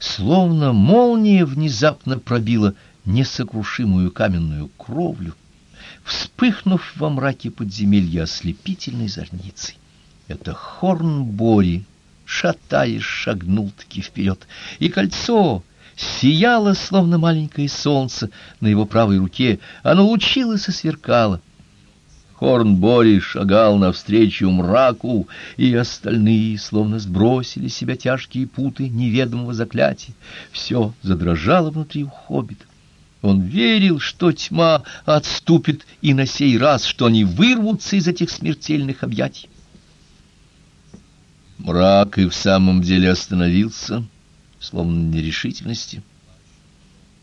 Словно молния внезапно пробила несокрушимую каменную кровлю, вспыхнув во мраке подземелья ослепительной зорницей. Это Хорнбори, шатаясь, шагнул-таки вперед, и кольцо сияло, словно маленькое солнце на его правой руке, оно лучилось и сверкало. Хорнбори шагал навстречу мраку, и остальные словно сбросили с себя тяжкие путы неведомого заклятия. Все задрожало внутри у хоббита. Он верил, что тьма отступит и на сей раз, что они вырвутся из этих смертельных объятий. Мрак и в самом деле остановился, словно нерешительности.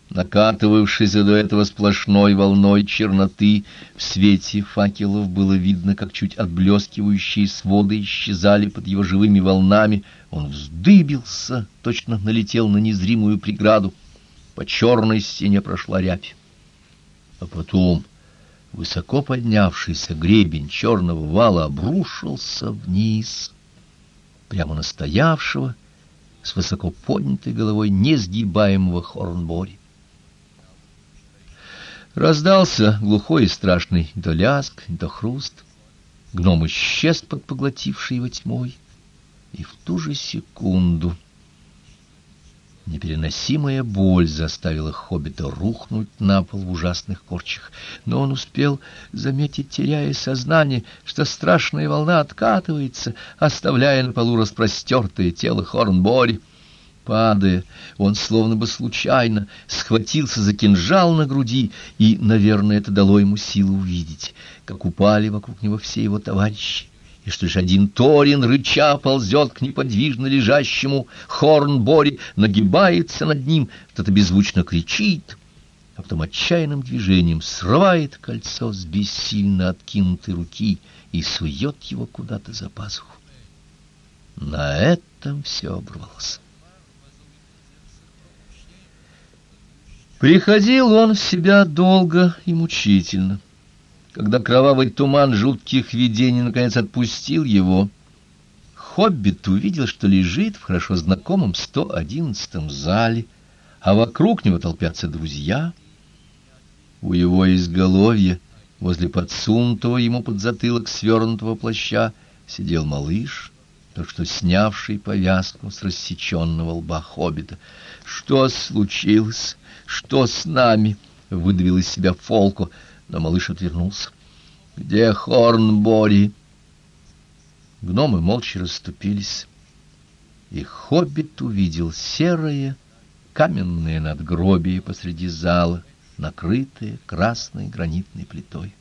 Накатывавшийся до этого сплошной волной черноты, в свете факелов было видно, как чуть отблескивающие своды исчезали под его живыми волнами. Он вздыбился, точно налетел на незримую преграду. По черной стене прошла рябь. А потом высоко поднявшийся гребень черного вала обрушился вниз, прямо на стоявшего, с высоко поднятой головой несгибаемого Хорнбори. Раздался глухой и страшный то ляск, то хруст. Гном исчез под поглотившей его тьмой, и в ту же секунду непереносимая боль заставила хоббита рухнуть на пол в ужасных корчах, но он успел заметить, теряя сознание, что страшная волна откатывается, оставляя на полу распростертое тело Хорнбори. Падая, он словно бы случайно схватился за кинжал на груди, и, наверное, это дало ему силу увидеть, как упали вокруг него все его товарищи, и что лишь один Торин, рыча, ползет к неподвижно лежащему Хорнбори, нагибается над ним, кто-то беззвучно кричит, а потом отчаянным движением срывает кольцо с бессильно откинутой руки и сует его куда-то за пазуху. На этом все оборвалось. Приходил он в себя долго и мучительно. Когда кровавый туман жутких видений наконец отпустил его, Хоббит увидел, что лежит в хорошо знакомом 111-м зале, а вокруг него толпятся друзья. У его изголовья, возле подсунутого ему под затылок свернутого плаща, сидел малыш, только что снявший повязку с рассеченного лба Хоббита. «Что случилось?» Что с нами? выдавил из себя Фолко, но малыш отвернулся. Где Хорнбори? Гномы молча расступились, и хоббит увидел серое каменное надгробие посреди зала, накрытое красной гранитной плитой.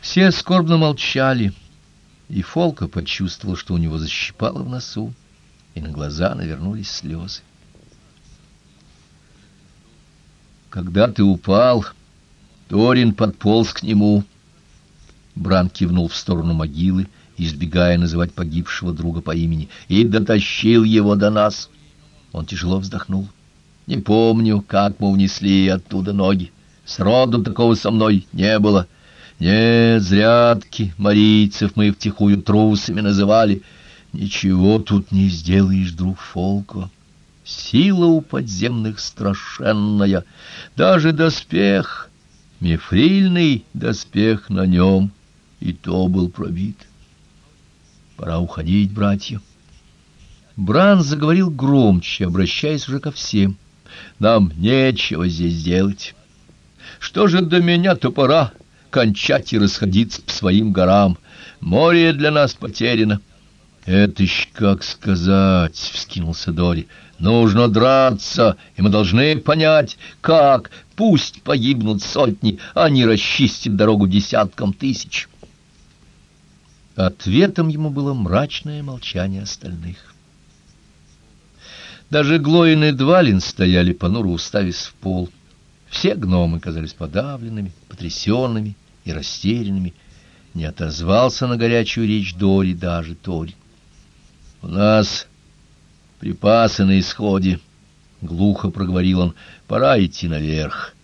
Все скорбно молчали, и Фолка почувствовал, что у него защипало в носу, и на глаза навернулись слезы. Когда ты упал, Торин подполз к нему. Бран кивнул в сторону могилы, избегая называть погибшего друга по имени, и дотащил его до нас. Он тяжело вздохнул. Не помню, как мы унесли оттуда ноги. Сроду такого со мной не было. Нет, зрядки марийцев мы втихую трусами называли. Ничего тут не сделаешь, друг Фолко. Сила у подземных страшенная, даже доспех, мифрильный доспех на нем, и то был пробит. Пора уходить, братья. Бран заговорил громче, обращаясь уже ко всем. Нам нечего здесь делать. Что же до меня, то пора кончать и расходиться по своим горам. Море для нас потеряно. Это ж как сказать, вскинулся Дори. Нужно драться, и мы должны понять, как. Пусть погибнут сотни, а не расчистит дорогу десяткам тысяч. Ответом ему было мрачное молчание остальных. Даже Глоин и Двалин стояли понуро уставясь в пол. Все гномы казались подавленными, потрясенными и растерянными. Не отозвался на горячую речь Дори даже Тори. У нас припасы на исходе, глухо проговорил он. Пора идти наверх.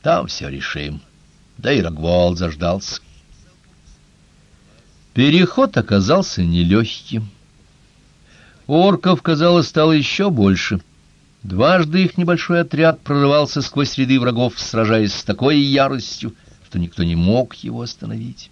Там все решим. Да и Рогволд заждался. Переход оказался нелегким. Орков, казалось, стало еще больше. Дважды их небольшой отряд прорывался сквозь ряды врагов, сражаясь с такой яростью, что никто не мог его остановить.